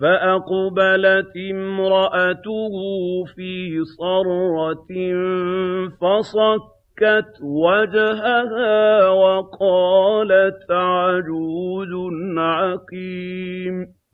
فَأَقْبَلَتِ امْرَأَتُهُ فِي صَرَّةٍ فَصَكَّتْ وَجْهَهَا وَقَالَتْ عَجُوزٌ عَقِيمٌ